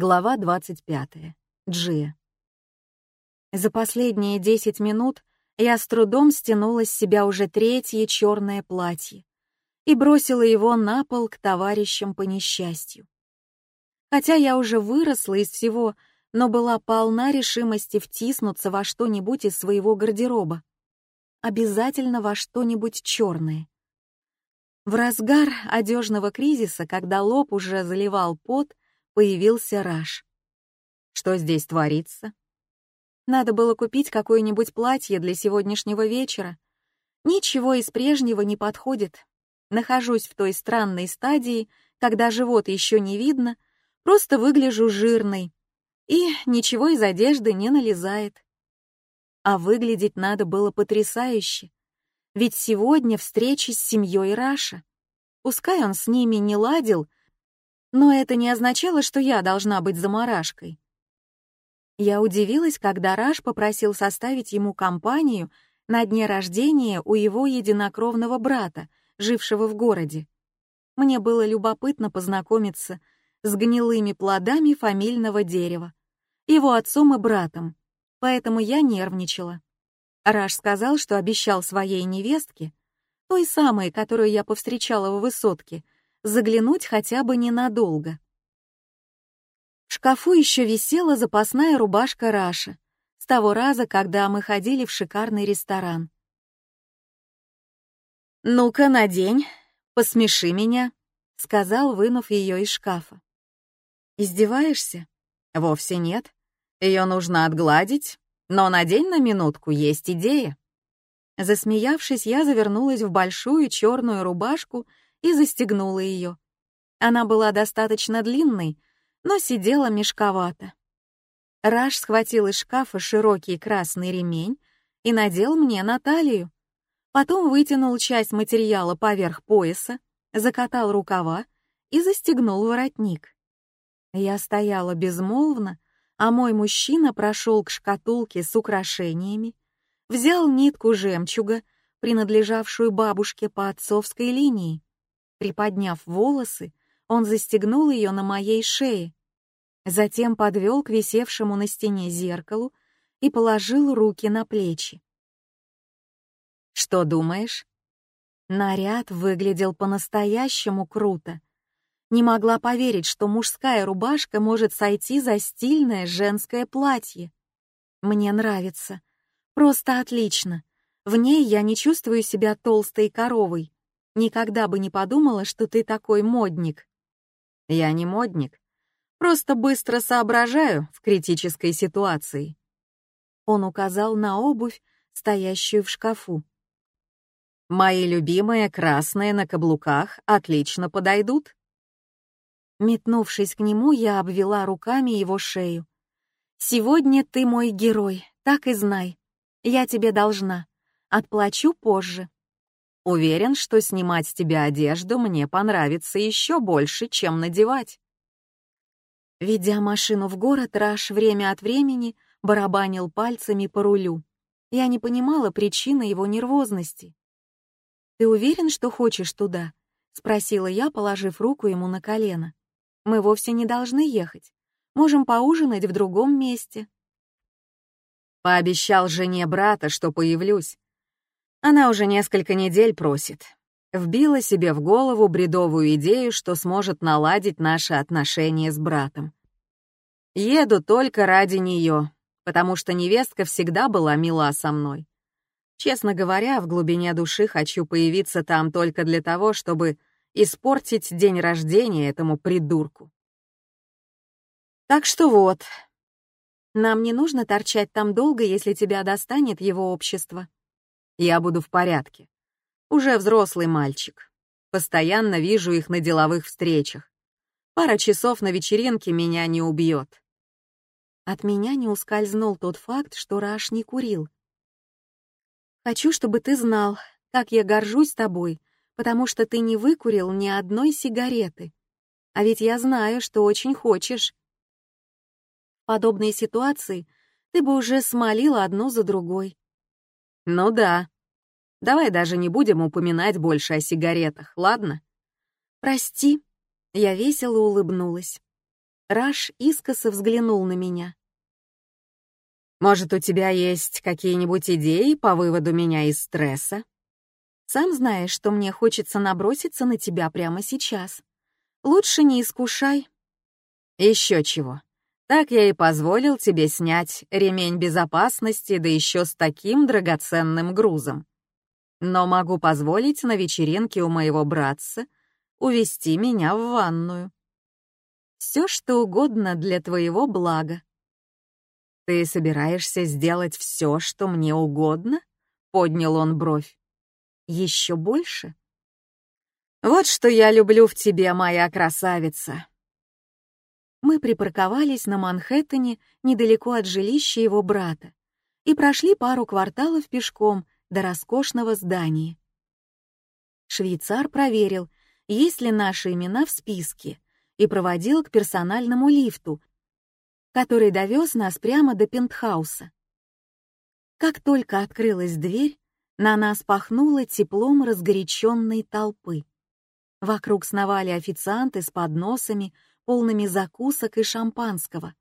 Глава 25. Джия. За последние 10 минут я с трудом стянула с себя уже третье черное платье и бросила его на пол к товарищам по несчастью. Хотя я уже выросла из всего, но была полна решимости втиснуться во что-нибудь из своего гардероба. Обязательно во что-нибудь черное. В разгар одежного кризиса, когда лоб уже заливал пот, появился Раш. Что здесь творится? Надо было купить какое-нибудь платье для сегодняшнего вечера. Ничего из прежнего не подходит. Нахожусь в той странной стадии, когда живот еще не видно, просто выгляжу жирной, и ничего из одежды не налезает. А выглядеть надо было потрясающе, ведь сегодня встреча с семьей Раша. Пускай он с ними не ладил, но это не означало, что я должна быть заморашкой. Я удивилась, когда Раш попросил составить ему компанию на дне рождения у его единокровного брата, жившего в городе. Мне было любопытно познакомиться с гнилыми плодами фамильного дерева, его отцом и братом, поэтому я нервничала. Раш сказал, что обещал своей невестке, той самой, которую я повстречала в высотке, заглянуть хотя бы ненадолго. В шкафу еще висела запасная рубашка Раша с того раза, когда мы ходили в шикарный ресторан. «Ну-ка, надень, посмеши меня», — сказал, вынув ее из шкафа. «Издеваешься?» «Вовсе нет. Ее нужно отгладить, но надень на минутку, есть идея». Засмеявшись, я завернулась в большую черную рубашку и застегнула ее. Она была достаточно длинной, но сидела мешковато. Раш схватил из шкафа широкий красный ремень и надел мне на талию. Потом вытянул часть материала поверх пояса, закатал рукава и застегнул воротник. Я стояла безмолвно, а мой мужчина прошел к шкатулке с украшениями, взял нитку жемчуга, принадлежавшую бабушке по отцовской линии, Приподняв волосы, он застегнул ее на моей шее, затем подвел к висевшему на стене зеркалу и положил руки на плечи. «Что думаешь?» Наряд выглядел по-настоящему круто. Не могла поверить, что мужская рубашка может сойти за стильное женское платье. Мне нравится. Просто отлично. В ней я не чувствую себя толстой коровой. Никогда бы не подумала, что ты такой модник. Я не модник. Просто быстро соображаю в критической ситуации. Он указал на обувь, стоящую в шкафу. Мои любимые красные на каблуках отлично подойдут. Метнувшись к нему, я обвела руками его шею. «Сегодня ты мой герой, так и знай. Я тебе должна. Отплачу позже». Уверен, что снимать с тебя одежду мне понравится еще больше, чем надевать. Ведя машину в город, Раш время от времени барабанил пальцами по рулю. Я не понимала причины его нервозности. «Ты уверен, что хочешь туда?» — спросила я, положив руку ему на колено. «Мы вовсе не должны ехать. Можем поужинать в другом месте». Пообещал жене брата, что появлюсь, она уже несколько недель просит. Вбила себе в голову бредовую идею, что сможет наладить наши отношения с братом. Еду только ради нее, потому что невестка всегда была мила со мной. Честно говоря, в глубине души хочу появиться там только для того, чтобы испортить день рождения этому придурку. Так что вот. Нам не нужно торчать там долго, если тебя достанет его общество. Я буду в порядке. Уже взрослый мальчик. Постоянно вижу их на деловых встречах. Пара часов на вечеринке меня не убьет. От меня не ускользнул тот факт, что Раш не курил. Хочу, чтобы ты знал, как я горжусь тобой, потому что ты не выкурил ни одной сигареты. А ведь я знаю, что очень хочешь. В подобной ситуации ты бы уже смолила одну за другой. Ну да. Давай даже не будем упоминать больше о сигаретах, ладно? Прости. Я весело улыбнулась. Раш искоса взглянул на меня. «Может, у тебя есть какие-нибудь идеи по выводу меня из стресса?» «Сам знаешь, что мне хочется наброситься на тебя прямо сейчас. Лучше не искушай». «Еще чего. Так я и позволил тебе снять ремень безопасности, да еще с таким драгоценным грузом. Но могу позволить на вечеринке у моего братца увести меня в ванную все, что угодно для твоего блага. Ты собираешься сделать все, что мне угодно? Поднял он бровь. Еще больше? Вот что я люблю в тебе, моя красавица. Мы припарковались на Манхэттене недалеко от жилища его брата и прошли пару кварталов пешком до роскошного здания. Швейцар проверил, есть ли наши имена в списке, и проводил к персональному лифту, который довез нас прямо до пентхауса. Как только открылась дверь, на нас пахнуло теплом разгоряченной толпы. Вокруг сновали официанты с подносами, полными закусок и шампанского.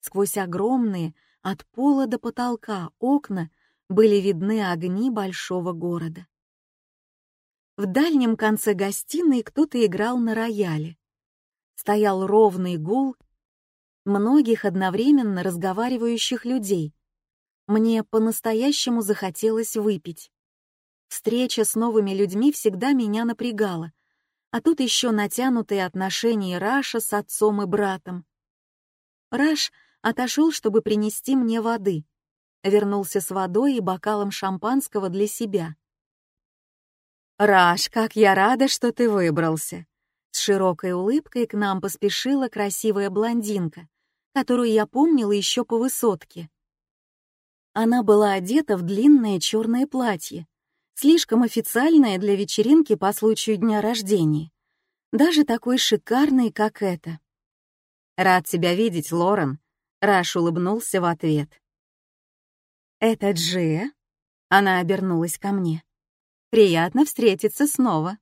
Сквозь огромные, от пола до потолка, окна были видны огни большого города. В дальнем конце гостиной кто-то играл на рояле стоял ровный гул многих одновременно разговаривающих людей. Мне по-настоящему захотелось выпить. Встреча с новыми людьми всегда меня напрягала, а тут еще натянутые отношения Раша с отцом и братом. Раш отошел, чтобы принести мне воды. Вернулся с водой и бокалом шампанского для себя. «Раш, как я рада, что ты выбрался!» С широкой улыбкой к нам поспешила красивая блондинка, которую я помнила еще по высотке. Она была одета в длинное черное платье, слишком официальное для вечеринки по случаю дня рождения, даже такой шикарный, как это. «Рад тебя видеть, Лорен», — Раш улыбнулся в ответ. «Это Джия?» — она обернулась ко мне. «Приятно встретиться снова».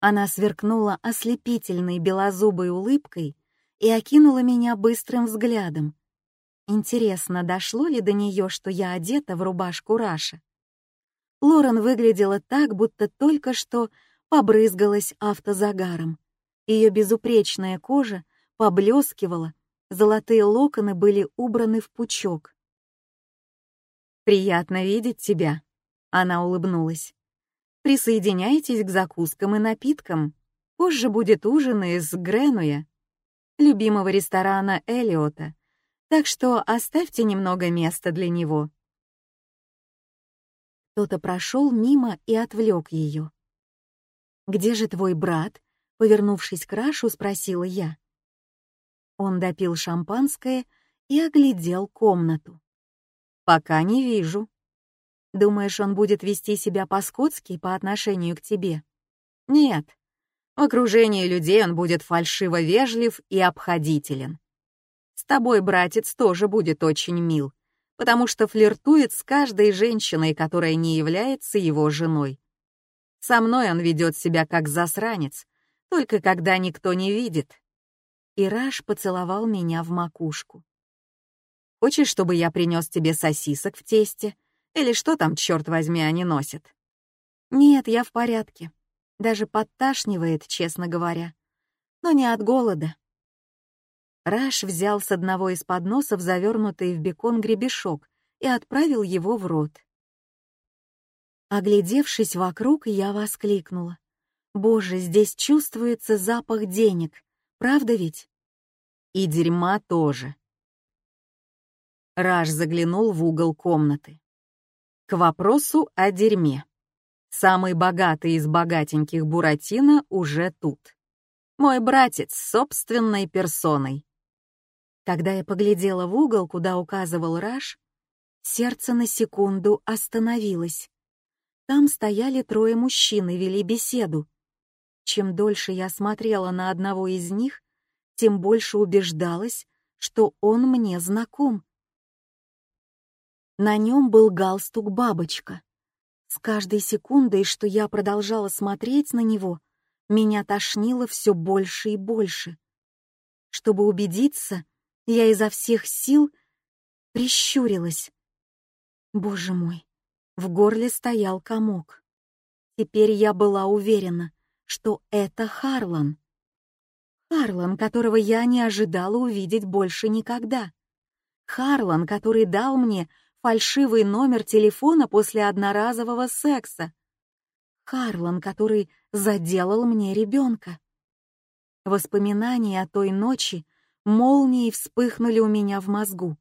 Она сверкнула ослепительной белозубой улыбкой и окинула меня быстрым взглядом. Интересно, дошло ли до нее, что я одета в рубашку Раша? Лорен выглядела так, будто только что побрызгалась автозагаром. Ее безупречная кожа поблескивала, золотые локоны были убраны в пучок. «Приятно видеть тебя», — она улыбнулась. Присоединяйтесь к закускам и напиткам. Позже будет ужин из Гренуя, любимого ресторана Элиота, так что оставьте немного места для него. Кто-то прошел мимо и отвлек ее. «Где же твой брат?» — повернувшись к Рашу, спросила я. Он допил шампанское и оглядел комнату. «Пока не вижу», Думаешь, он будет вести себя по-скотски по отношению к тебе? Нет. В окружении людей он будет фальшиво вежлив и обходителен. С тобой братец тоже будет очень мил, потому что флиртует с каждой женщиной, которая не является его женой. Со мной он ведет себя как засранец, только когда никто не видит. Ираш поцеловал меня в макушку. «Хочешь, чтобы я принес тебе сосисок в тесте?» Или что там, черт возьми, они носят? Нет, я в порядке. Даже подташнивает, честно говоря. Но не от голода. Раш взял с одного из подносов завернутый в бекон гребешок и отправил его в рот. Оглядевшись вокруг, я воскликнула. «Боже, здесь чувствуется запах денег, правда ведь?» «И дерьма тоже». Раш заглянул в угол комнаты. К вопросу о дерьме. Самый богатый из богатеньких Буратино уже тут. Мой братец с собственной персоной. Когда я поглядела в угол, куда указывал Раш, сердце на секунду остановилось. Там стояли трое мужчин и вели беседу. Чем дольше я смотрела на одного из них, тем больше убеждалась, что он мне знаком. На нем был галстук-бабочка. С каждой секундой, что я продолжала смотреть на него, меня тошнило все больше и больше. Чтобы убедиться, я изо всех сил прищурилась. Боже мой, в горле стоял комок. Теперь я была уверена, что это Харлан. Харлан, которого я не ожидала увидеть больше никогда. Харлан, который дал мне фальшивый номер телефона после одноразового секса. Харлан, который заделал мне ребенка. Воспоминания о той ночи молнией вспыхнули у меня в мозгу.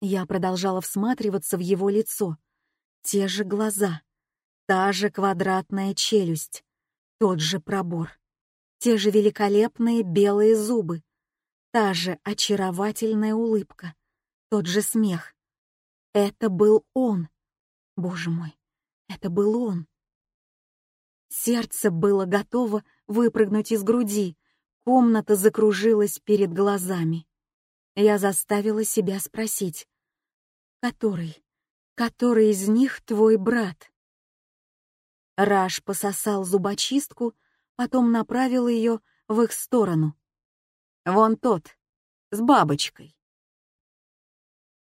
Я продолжала всматриваться в его лицо. Те же глаза, та же квадратная челюсть, тот же пробор, те же великолепные белые зубы, та же очаровательная улыбка, тот же смех. Это был он. Боже мой, это был он. Сердце было готово выпрыгнуть из груди. Комната закружилась перед глазами. Я заставила себя спросить, «Который? Который из них твой брат?» Раш пососал зубочистку, потом направил ее в их сторону. «Вон тот, с бабочкой».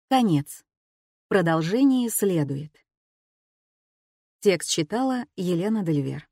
Конец. Продолжение следует. Текст читала Елена Дельвер.